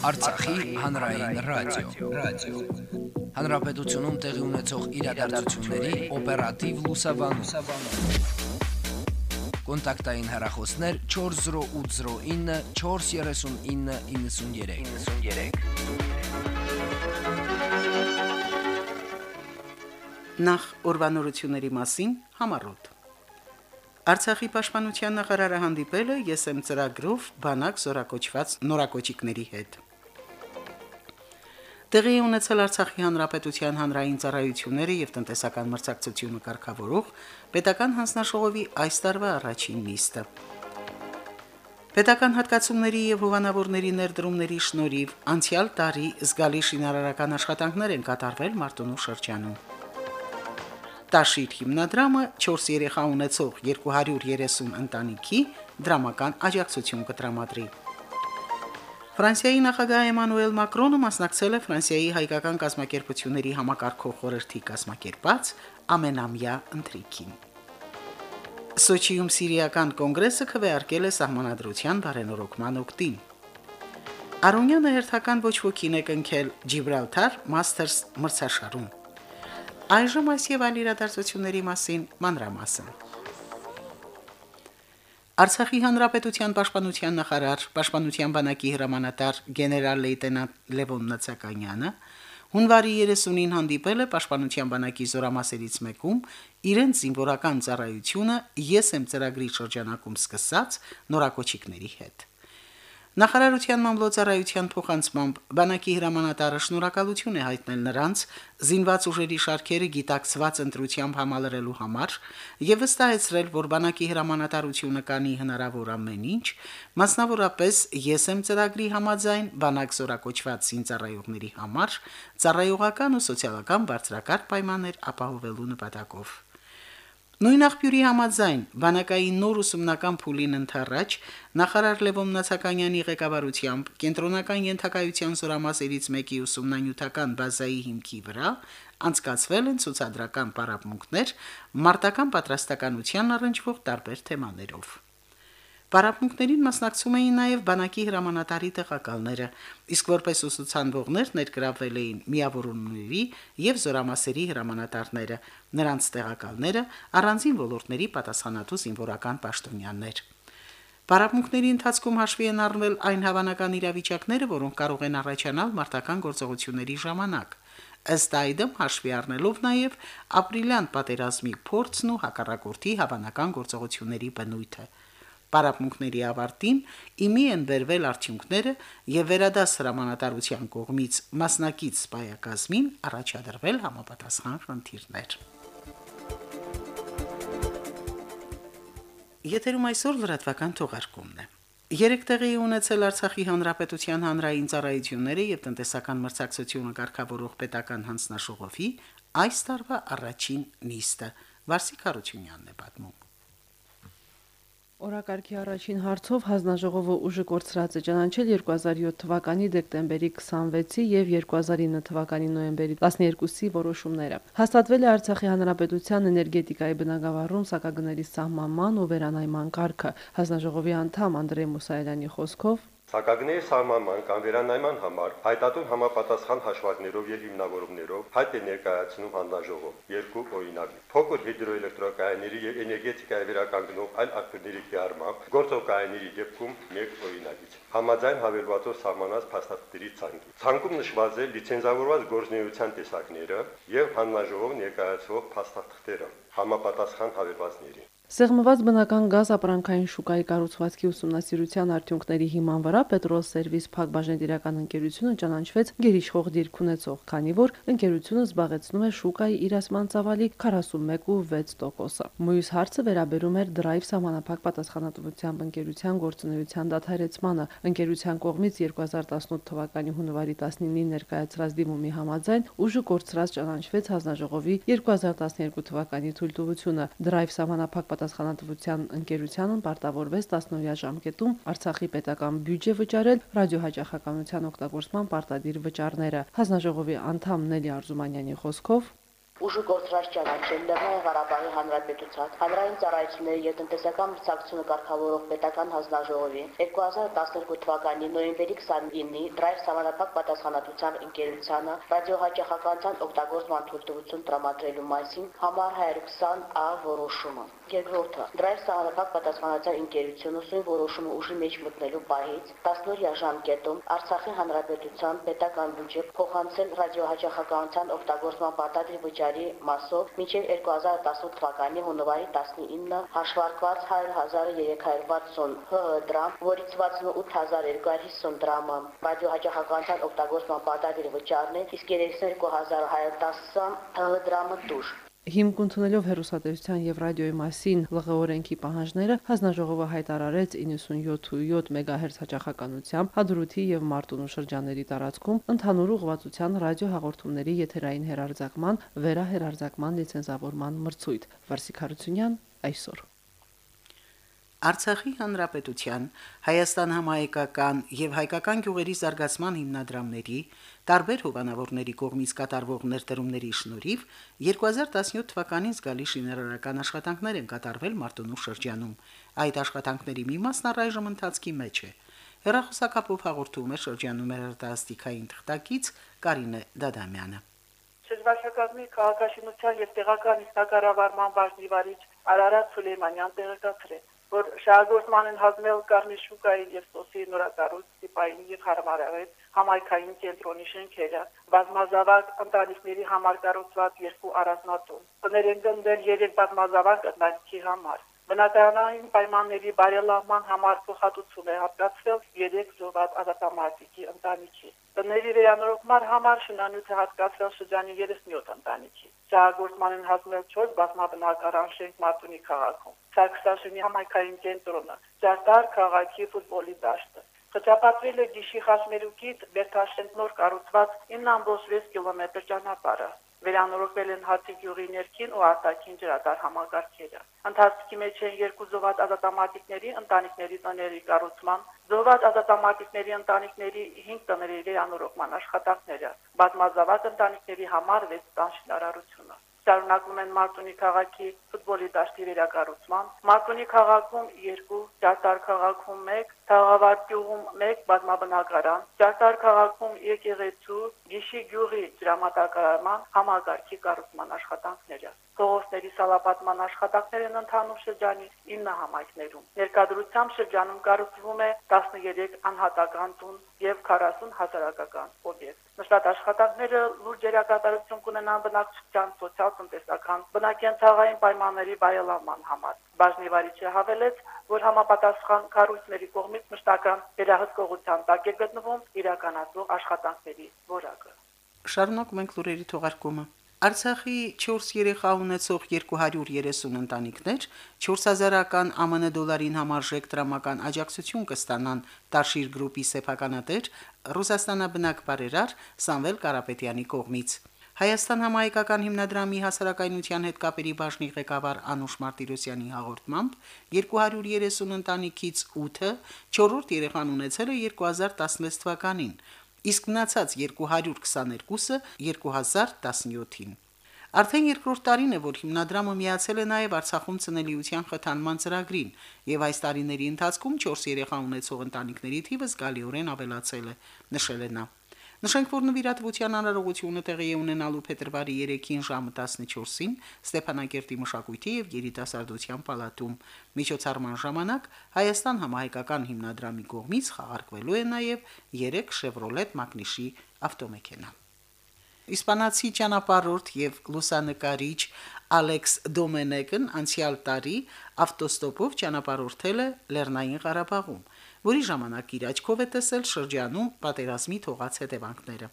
Արցախի հանրային ռադիո, ռադիո։ Հանրապետությունում տեղի ունեցող իրադարձությունների օպերատիվ լուսաբանում։ Կոնտակտային հեռախոսներ 40809 43993։ 93 Նախ ուրվանորությունների մասին համառոտ։ Արցախի պաշտպանության նախարարը հանդիպել է ԵՍՄ ծրագրով բանակ զորակոչված նորակոչիկների հետ։ Տեղի ունեցել Արցախի հանրապետության հանրային ծառայությունները եւ տնտեսական մրցակցությունը կարգավորող պետական հանձնաժողովի այս տարվա առաջին նիստը։ Պետական հատկացումների եւ հովանավորների ներդրումների շնորհիվ անցյալ տարի զգալի շինարարական աշխատանքներ են կատարվել Մարտունու շրջանում։ Տաշիր հիմնադրամը 4 երեխա ունեցող 230 ընտանիքի դրամական աջակցություն կտրամադրի։ Ֆրանսիայի նախագահ Էմանուել Մակրոնը մասնակցել է Ֆրանսիայի հայկական կազմակերպությունների համակարգող խորհրդի կազմակերպած ամենամյա ընթրիքին։ Սոչիում Սիրիական կոնգրեսը քվեարկել է սահմանադրության բարենորոգման օկտին։ Արոնյանը հերթական ոչ ոքին է կնքել Ջիբրալթար Մաստերս մրցաշարում։ Այժմ այս եւ այլ իրադարձությունների մասին մանրամասն։ Արցախի հանրապետության պաշտպանության նախարար, պաշտպանության բանակի հրամանատար գեներալ լեյտենանտ Լևոն Նացականյանը հունվարի 30-ին հանդիպել է պաշտպանության բանակի զորամասերից մեկում իրենց զինվորական ծառայությունը ԵՍՄ ծրագրի շրջանակում սկսած նորակոչիկների հետ։ Նախարարության մամլոյցարայության փոխանցմամբ բանակի հրամանատարը շնորհակալություն է հայտնել նրանց զինված ուժերի շարքերը գիտակցված ընտրությամբ համալրելու համար եւ վստահեցրել, որ բանակի հրամանատարությունը կանի հնարավոր ամեն ինչ, մասնավորապես ԵՍՄ ծրագրի համաձայն բանակ զորակոչված զինծառայողների համար ծառայողական ու սոցիալական բարձրակարգ պայմաններ ապահովելու նպատակով։ Նույն աղբյուրի համաձայն բանակային նոր ուսումնական փուլին ընթառաջ նախարար Լևոն Նացականյանի ղեկավարությամբ կենտրոնական ենթակայության զորամասերից մեկի ուսումնանյութական բազայի հիմքի վրա անցկացվել են ցուցադրական պարապմունքներ մարտական պատրաստականության առնչվող տարբեր թեմաներով։ Պարապմունքներին մասնակցում էին նաև բանակի հրամանատարի տեղակալները, իսկ որպես ուսուցանվողներ ներգրավել էին միավորումների եւ զորամասերի հրամանատարները, նրանց տեղակալները, առանձին ոլորտների պատասխանատու զինվորական պաշտոնյաներ։ Պարապմունքների ընթացքում հաշվի են առնվել այն հավանական իրավիճակները, որոնք կարող են առաջանալ մարտական գործողությունների ժամանակ ըստ այդմ հաշվի առնելով նաև ապրիլյան պատերազմի փորձն ու հակառակորդի հավանական գործողությունների բնույթը։ Պարապմունքների ավարտին իմի են վերվել արդյունքները եւ վերադաս հրամանատարության կողմից մասնակից սպայակազմին առաջադրվել համապատասխան խնդիրներ։ Եթերում այսօր լրատվական թողարկումն է։ Երեք տեղի ունեցել Արցախի հանրապետության հանրային ծառայությունները եւ տնտեսական մրցակցությունը ղեկավարող պետական հանձնաշողովի այս տարվա առաջին նիստը։ Վարսիկ Հարությունյանն է պատմում։ Օրակարգի առաջին հարցով հանձնաժողովը ուժը կորցրած է ճանաչել 2007 թվականի դեկտեմբերի 26-ի եւ 2009 թվականի նոյեմբերի 12-ի որոշումները։ Հաստատվել է Արցախի հանրապետության էներգետիկայի բնագավառում սակագների սահմանման ու վերանայման կարգը։ Հանձնաժողովի անդամ Անդրեյ Մուսայելյանի խոսքով Սակագների սահմանման կամ վերանայման համար հայտատուն համապատասխան հաշվարկներով եւ հիմնավորումներով հայտ է ներկայացնում հանձնաժողով երկու օրինակ։ Փոքր հիդրոէլեկտրակայանների եւ էներգետիկայի վերականգնող այլ ակտիվների կիրառմամբ գործող կայանների դեպքում մեկ օրինակից։ Համաձայն հավելվածով սահմանած փաստաթղթերի ցանկի։ Ցանկում նշված է լիցենզավորված գործունեության տեսակները եւ հանձնաժողով ներկայացվող փաստաթղթերը համապատասխան հավելվածների։ Սեղմված բնական գազ ապրանքային շուկայի կառուցվածքի ուսումնասիրության արդյունքների հիման վրա Պետրոլ Սերվիս Փակ բաժնետիրական ընկերությունը ճանաչվեց գերիշխող դիրք ունեցող, քանի որ ընկերությունը զբաղեցնում է շուկայի իրացման ծավալի 41.6%-ը։ Մյուս հարցը վերաբերում էր Drive համանախապակ պատասխանատվությամբ ընկերության գործունեության դադարեցմանը։ Ընկերության կողմից 2018 թվականի հունվարի 19-ին ներկայացրած դիմումի համաձայն ուժը կորցրած ճանաչվեց հանձնաժողովի 2012 թվականի թույլտվությունը Drive համանախապակ պատասխանատվության ընկերությանն պարտավորվեց 10-օրյա ժամկետում Արցախի պետական բյուջե վճարել ռադիոհաճախականության օգտագործման պարտադիր վճարները։ Հանձնաժողովի անդամ Նելի Արզումանյանի խոսքով ուժի գործրած ճանաչել Լեռնային Ղարաբաղի Հանրապետության հանրային ծառայությունների եւ տնտեսական մրցակցությունը կարգավորող պետական հանձնաժողովի 2012 թվականի նոյեմբերի 29-ի դրայվ համանախապակ պատասխանատվության ընկերությանը ռադիոհաճախականության օգտագործման թույլտվություն տրամադրելու մասին համար 120 ա որոշումը Երկրորդը, դրայվ սահմանափակ պատասխանատվության ընկերությունը սույն որոշումը ուժի մեջ մտնելու պահից 10-օրյա ժամկետում Արցախի հանրապետության պետական բյուջե փոխանցել ռադիոհաճախականության օգտագործման պարտադիր վճարի մասով մինչև 2018 թվականի հունվարի 19 հաշվարկված 100.360 ՀՀ դրամ, որից 68250 դրամը ռադիոհաճախականության օգտագործման պարտադիր վճարն է, իսկ 32110 ՀՀ դրամը դուրս։ Հիմք ընդունելով հերոսատեսության եւ ռադիոյի մասին ԼՂ օրենքի պահանջները հանձնաժողովը հայտարարեց 97.7 MHz հաճախականությամբ Հադրութի եւ Մարտունու շրջանների տարածքում ընդհանուր ուղղվածության ռադիոհաղորդումների եթերային հերարձակման վերահերարձակման լիցենզավորման մրցույթ Վարսիկ Հարությունյան այսօր Արցախի հանրապետության Հայաստան համահայկական եւ հայկական գյուղերի զարգացման հիմնադրամների տարբեր հովանավորների կողմից կատարվող ներդրումների շնորհիվ 2017 թվականին զգալի շինարարական աշխատանքներ են կատարվել Մարտունու շրջանում։ Այդ աշխատանքների մի մասն առայժմ ընթացքի մեջ է։ Հերախոսակապով հաղորդում է շրջանում երարտասթիկային թղթակից Կարինե Դադամյանը։ Շրջվաշակազմի քաղաքաշինության եւ տեղական ինստակառավարման բաժնի վարիչ Արարատ Սուլեյմանյան տեղեկացրեց, որ շահագործման են հազմել Կարմիր շուկայի եւ Սոսի նորակառույց տիպային եւ հարմարավետ համայնքային կենտրոնի շենքերը, բազմազավակ ընտանիքների համար կառուցված երկու առանձնատուն։ Բներ են գնդել երեք բազմազավակ ընտանիքի համար։ Բնակարանային պայմանների բարելավման համար փոխհատուցում է հատկացվել 3 զոհված ազատամարտիկի ընտանիքի։ Տների վերանորոգման համար շնանյութը հատկացվել շրջանի 37 ընտանիքի։ Շահագործման են հասնել 4 բազմաբնակարան շենք Մարտունի քաղաքում։ Սարգսաշենի համայնքային կենտրոնը, Ճարտար քաղաքի ֆուտբոլի դաշտը։ Խճապատվել է Գիշի Խաշմերուկից Բերթաշենտ նոր կառուցված 9.6 կիլոմետր ճանապարհը վերանորոգվել են հացի գյուղի ներքին ու արտաքին ջրատար համակարգերը։ Ընթացքի մեջ են երկու զոհված ազատամարտիկների ընտանիքների տների կառուցման, զոհված ազատամարտիկների ընտանիքների 5 տների վերանորոգման աշխատանքները, բազմազավակ ընտանիքների համար 6 տան շինարարությունը շարունակվում են Մարտունի քաղաքի ֆուտբոլի դաշտի վերակառուցման, Մարտունի քաղաքում 2, Ճարտար քաղաքում 1, Թաղավարտ գյուղում 1 բազմաբնակարան, Ճարտար քաղաքում եկեղեցու, Գիշի գյուղի դրամատակարարման համագարքի կառուցման աշխատանքները։ Փողոցների սալապատման աշխատանքներն ընդհանուր շրջանի 9 համայնքներում։ Ներկայդրությամբ շրջանում կառուցվում է 13 անհատական տուն եւ 40 հասարակական օբյեկտ։ Նշված աշխատանքները լուրջ երակատարություն կունենան բնակչության սոցիալ-տնտեսական բնակենթաղային պայմանների բայելավման համար։ Բաժնի վարիչը հավելեց, որ համապատասխան կառույցների կողմից մշտական վերահսկողության տակ է գտնվում իրականացող աշխատանքների որակը։ Շարունակում ենք լուրերի թողարկումը։ Արցախի 4 երեխա ունեցող 230 ընտանիքներ 4000-ական ԱՄՆ դոլարին համարժեք դրամական աջակցություն կստանան Տաշիր գրուպի սեփականատեր Ռուսաստանաբնակ բարերար Սամվել Կարապետյանի կողմից։ Հայաստան համահայկական հիմնադրամի հասարակայնության հետ կապերի բաժնի ղեկավար Անուշ Մարտիրոսյանի հաղորդմամբ 230 ընտանիքից 8-ը 4-րդ երեխան ունեցել է 2016 թվականին, իսկ մնացած 222-ը 2017-ին։ Արդեն երկրորդ տարին է, որ հիմնադրամը միացել է նաև Արցախում ծնելիության խթանման ծրագրին, եւ այս տարիների ընթացքում 4 երեխա ունեցող ընտանիքների թիվը զգալիորեն ավելացել է, նշել է նա։ Նշենք, որ նվիրատվության անարողությունը տեղի է ունենալու փետրվարի 3-ին ժամը 14-ին Ստեփանակերտի մշակույթի եւ երիտասարդության պալատում։ Միջոցառման ժամանակ Հայաստան համահայկական հիմնադրամի կողմից խաղարկվելու է նաեւ 3 Chevrolet Magnishi ավտոմեքենա։ Իսպանացի ճանապարհորդ եւ լուսանկարիչ Ալեքս Դոմենեկն անցյալ տարի ավտոստոպով ճանապարհորդել է Լեռնային Ղարաբաղում որի ժամանակ իր աչքով է տեսել շրջանում պատերազմի թողած հետևանքները։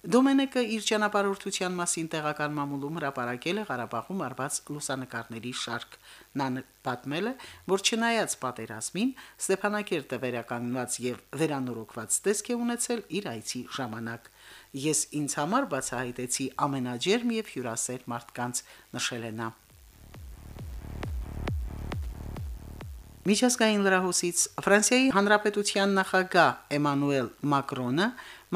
Դոմենեկը իր ճանապարհորդության մասին տեղական մամուլում հրապարակել է Ղարաբաղում արված լուսանկարների շարք։ Նա պատմել է, որ չնայած պատերազմին Ստեփանակերտը վերականգնված եւ վերանորոգված տեսք է ունեցել իր այցի ժամանակ։ Ես ինձ համար բացահայտեցի ամենաջերմ եւ հյուրասեր մարդկանց, նշել է նա։ Միջազգային լրահոսից Ֆրանսիայի Հանրապետության նախագահ Էմանուել Մակրոնը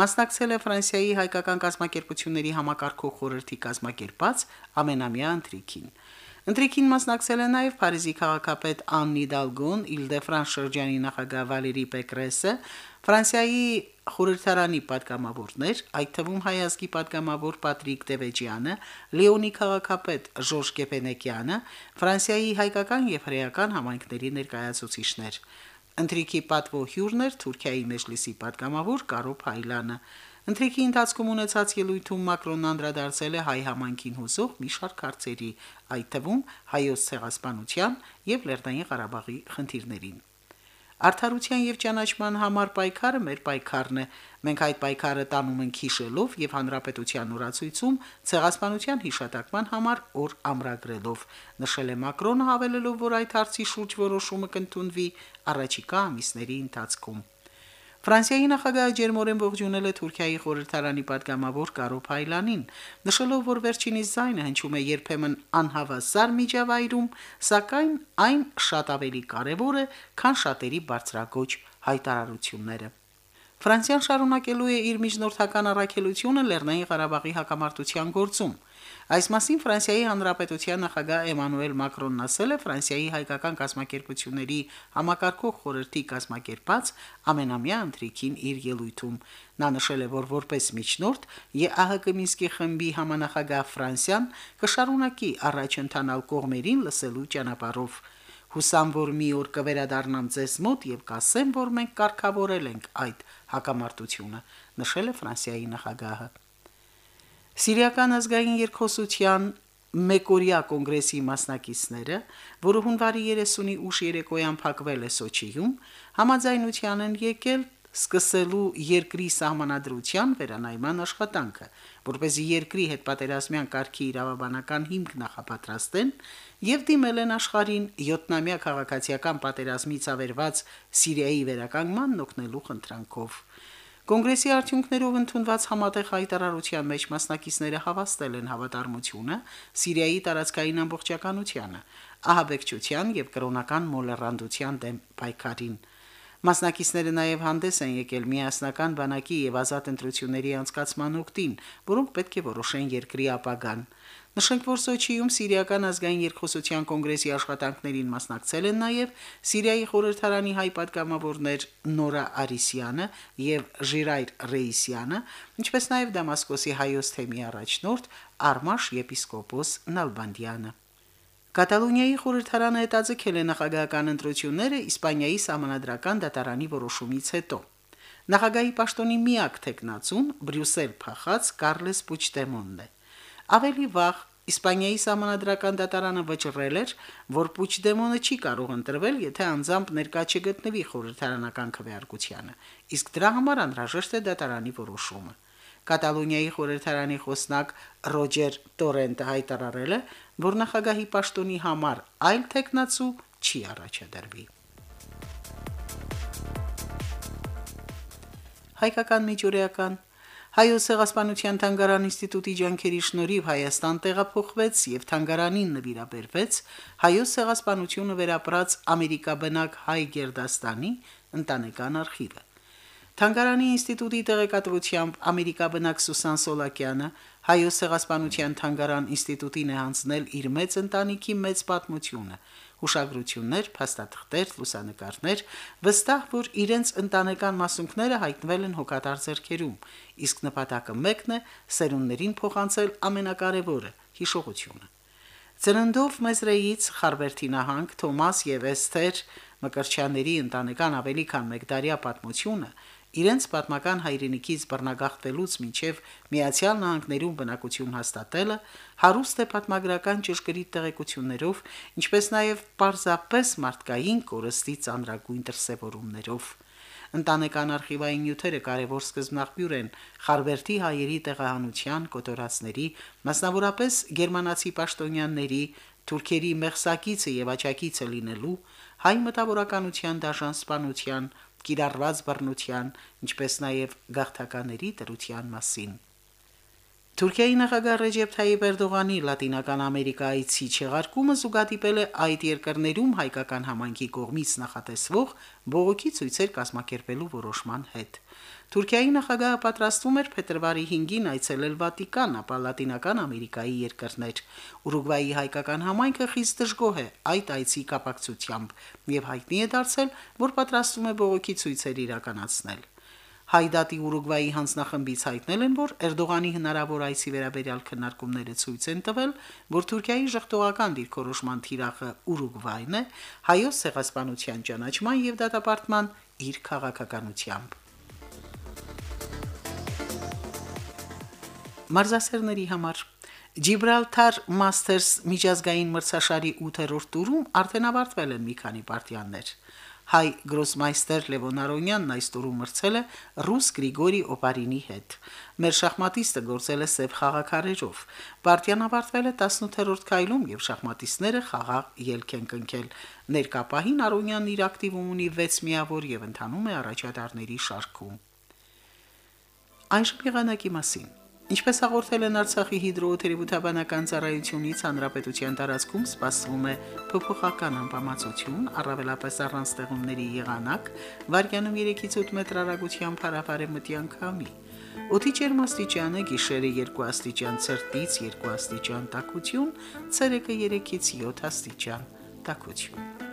մասնակցել է Ֆրանսիայի հայկական կազմակերպությունների համակարգող խորհրդի կազմակերպած ամենամյա ընթրիքին։ Ընտրիկին մասնակցել է նաև Փարիզի քաղաքապետ Աննի Դալգոն, Իլդեֆրան շրջանի նախագահ Վալերի Պեկրեսը, Ֆրանսիայի խորհրդարանի падգամավորներ, այդ թվում հայազգի падգամավոր Պատրիկ Տևեջյանը, Լեոնի քաղաքապետ Ժորժ Կեպենեկյանը, Ֆրանսիայի հայկական եւ հրեական համայնքների ներկայացուցիչներ։ Ընտրիկի պատվո հյուրներ Թուրքիայի մեջլիսի падգամավոր Կարո Փայլանը։ Ընտրիքի ընթացքում ունեցած ելույթում Մակրոնն անդրադարձել է հայ համայնքին հուսող մի շարք հարցերի, այդ թվում հայոց ցեղասպանության եւ Լեռնային Ղարաբաղի խնդիրներին։ Արդարության եւ ճանաչման համար պայքարը մեր պայքարն է։ Մենք այդ պայքարը տանում ենք հիշելով եւ հանրապետության օրացույցում ցեղասպանության հիշատակման համար օր ամրագրելով։ Նշել է Մակրոնը հավելելով, որ այդ հարցի շուրջ որոշումը կընդունվի առաջիկա ամիսների ընթացքում։ Ֆրանսիայի նախագահ Ջերմորեն ողջունել է Թուրքիայի խորհրդարանի падգամավոր Կարո Փայլանին, նշելով, որ վերջինիս զայնը հնչում է երբեմն անհավասար միջավայրում, սակայն այն շատ ավելի կարևոր է, քան շատերի բարձրագոչ հայտարարությունները։ Ֆրանսիան շարունակելու է իր միջնորդական առաքելությունը Լեռնային Ղարաբաղի հակամարտության գործում։ Այս մասին Ֆրանսիայի Հանրապետության նախագահ Էմանուել Մակրոնն ասել է. Ֆրանսիայի հայկական կազմակերպությունների համակարգող խորհրդի կազմակերպած ամենամյա ընթրիքին իր ելույթում։ Նա նշել է, որ որպես միջնորդ ԵԱՀԿ Մինսկի խմբի համանախագահ Ֆրանսիան կշարունակի առաջ ընթանալ կողմերին լսելու ճանապարհով։ Հուսամ, որ մի օր կվերադառնամ ձեզ մոտ եւ կասեմ, որ մենք կարգավորել ենք այդ հակամարտությունը, նշել է Ֆրանսիայի նախագահը։ Սիրիական ազգային երկխոսության Մեկորիա կոնգրեսի մասնակիցները, որը հունվարի 30-ի ուշ երեկոյան փակվել է Սոչիում, համաձայնության են եկել սկսելու երկրի սահմանադրության վերանայման աշխատանքը, որ เป զի երկրի հետ պատերազմյան կարգի իրավաբանական հիմք նախապատրաստեն եւ դիմել են աշխարհին 7-նամյա քաղաքացիական պատերազմից ավերված Սիրիայի վերականգմանն օգնելու խնդրանքով։ Կոնգրեսի արդյունքներով ընդունված համատեղ հայտարարության մեջ մասնակիցները հավաստել են հավատարմությունը Սիրիայի տարածքային ամբողջականությանը, ահաբեկչության եւ կրոնական մոլեռանդության դեմ պայքարին։ Մասնակիցները նաև հանդես են եկել միասնական բանակի եւ ազատ ընտրությունների անցկացման օկտին, որոնք պետք է որոշեն երկրի ապագան։ Նշենք, որ Սոչիում Սիրիական ազգային երկխոսության կոնգրեսի աշխատանքներին մասնակցել են նաև Սիրիայի խորհրդարանի հայ պատգամավորներ Նորա Արիսյանը եւ Ժիրայր Ռեյսյանը, ինչպես նաև Դամասկոսի հայոց թեմի առաջնորդ Արմաշ եպիսկոպոս Նալբանդյանը։ Կատալոնիայի խորհրդարանը հետաձգել է նախագահական ընտրությունները Իսպանիայի համանդրական դատարանի որոշումից հետո։ Նախագահի պաշտոնի միակ տեխնացուն Բրյուսել փախած Կարլես Պուչդեմոնն է։ Ավելի վաղ Իսպանիայի համանդրական դատարանը վճռել էր, որ Պուչդեմոնը չի կարող ընտրվել, եթե անձամբ ներկա չգտնվի խորհրդարանական քվեարկությանը, իսկ դրա համար անհրաժեշտ է դատարանի որոշումը։ Կատալոնիայի խորհրդարանի խոսնակ Ռոջեր Տորենտը հայտարարել է, որ նախագահի պաշտոնի համար այլ տեխնացու չի առաջադրվի։ Հայկական միջուրեական Հայոց ցեղասպանության թանգարան ինստիտուտի ջանքերի շնորհիվ Հայաստան տեղափոխվեց եւ թանգարանին նվիրաբերվեց Հայոց ցեղասպանությունը վերապրած ամերիկաբնակ հայ գերդաստանի ընտանեկան արխիվը։ Թանգարանի ինստիտուտի տեղեկատվությամբ ամերիկաբնակ Սուսան Սոլակյանը Հայոց ցեղասպանության թանգարան ինստիտուտին է հանձնել իր մեծ ընտանիքի մեծ պատմությունը, հուշագրություններ, փաստաթղթեր, լուսանկարներ, վստահ որ իրենց ընտանեկան մասունքները հայտնվել են հոգատար ձեռքերում, իսկ նպատակը մեկն է սերունդներին փոխանցել ամենակարևորը՝ հիշողությունը։ Ծննդով Մեզրեից Խարվերթի նահանգ Թոմաս եւ Էսթեր Մկրչյանների ընտանեկան ավելի քան 1 տարյա պատմությունը իրենց պատմական հայրենիքից բռնագաղթվելուց մինչև Միացյալ Նահանգներում բնակություն հաստատելը հարուստ է պատմագրական ճշգրիտ տեղեկություններով, ինչպես նաև պարզապես մարդկային կորստի ծանրագույն դրսևորումներով։ Ընտանեկան արխիվային նյութերը կարևոր սկզբնաղբյուր են Խարվերթի հայերի տեղահանության, կոտորածների, մասնավորապես գերմանացի պաշտոնյաների, թուրքերի մեղսակիցը եւ աճակիցը լինելու, հայ մտավորականության դաշան սպանության, կիրառված բռնության, ինչպես նաև գաղթականների դրության մասին։ Թուրքիայի նախագահ Ռեջեփ Թայիպ Էրդողանի Լատինական Ամերիկայցի չեղարկումը զուգադիպել է այդ երկրներում հայկական համայնքի կողմից նախատեսվող բողոքի ցույցեր կազմակերպելու որոշման հետ։ Թուրքիայի նախագահը պատրաստվում էր փետրվարի 5-ին այցելել Վատիկան, ապա Լատինական Ամերիկայի երկրներ։ Ուրուգվայի հայկական համայնքը խիստ դժգոհ է այդ այցի կապակցությամբ եւ հայտնի է դարձել, որ պատրաստվում է բողոքի ցույցեր իրականացնել։ Հայդատի Ուրուգվայի հանձնախմբից հայտնել են, որ Էրդողանի հնարավոր այցի վերաբերյալ քննարկումները ցույց են տվել, որ Թուրքիայի ժխտողական դիրքորոշման թիրախը Ուրուգվայն է, հայոց ցեղասպանության ճանաչման եւ դատապարտման իր քաղաքականությամբ։ Մարզասերների համար. Ջիբրալթար Մաստերս միջազգային մրցաշարի 8-րդ տուրում արդեն ավարտվել են մի քանի պարտիաներ։ Հայ գրոսմայստեր Լևոն Արոնյանն այս տուրում մրցել է ռուս Գրիգորի Օպարինի հետ։ Մեր շախմատիստը գործել է սև խաղակարերով։ Պարտիան ավարտվել է 18-րդ քայլում եւ շախմատիստները խաղաղ ելք են կնքել։ Ներկապահին Արոնյանն իր ակտիվում ունի 6 միավոր եւ ընթանում է առաջադարների շարքում։ Այժմ եղանակի մասին։ Ինչպես հաղորդել են Արցախի հիդրոթերապևտաբանական ծառայությունից, հանրապետության տարածքում սպասվում է փոփոխական անբավարարություն, առավելապես առանց ստեղումների եղանակ, վարկյանում 3-ից 8 մետր հեռագությամբ հարաբարեմտյան քամի։ Օդի ջերմաստիճանը գիշերը 2 աստիճան ցերտից 2 աստիճան տաքություն, ցերեկը 3-ից 7 աստիճան տաքություն։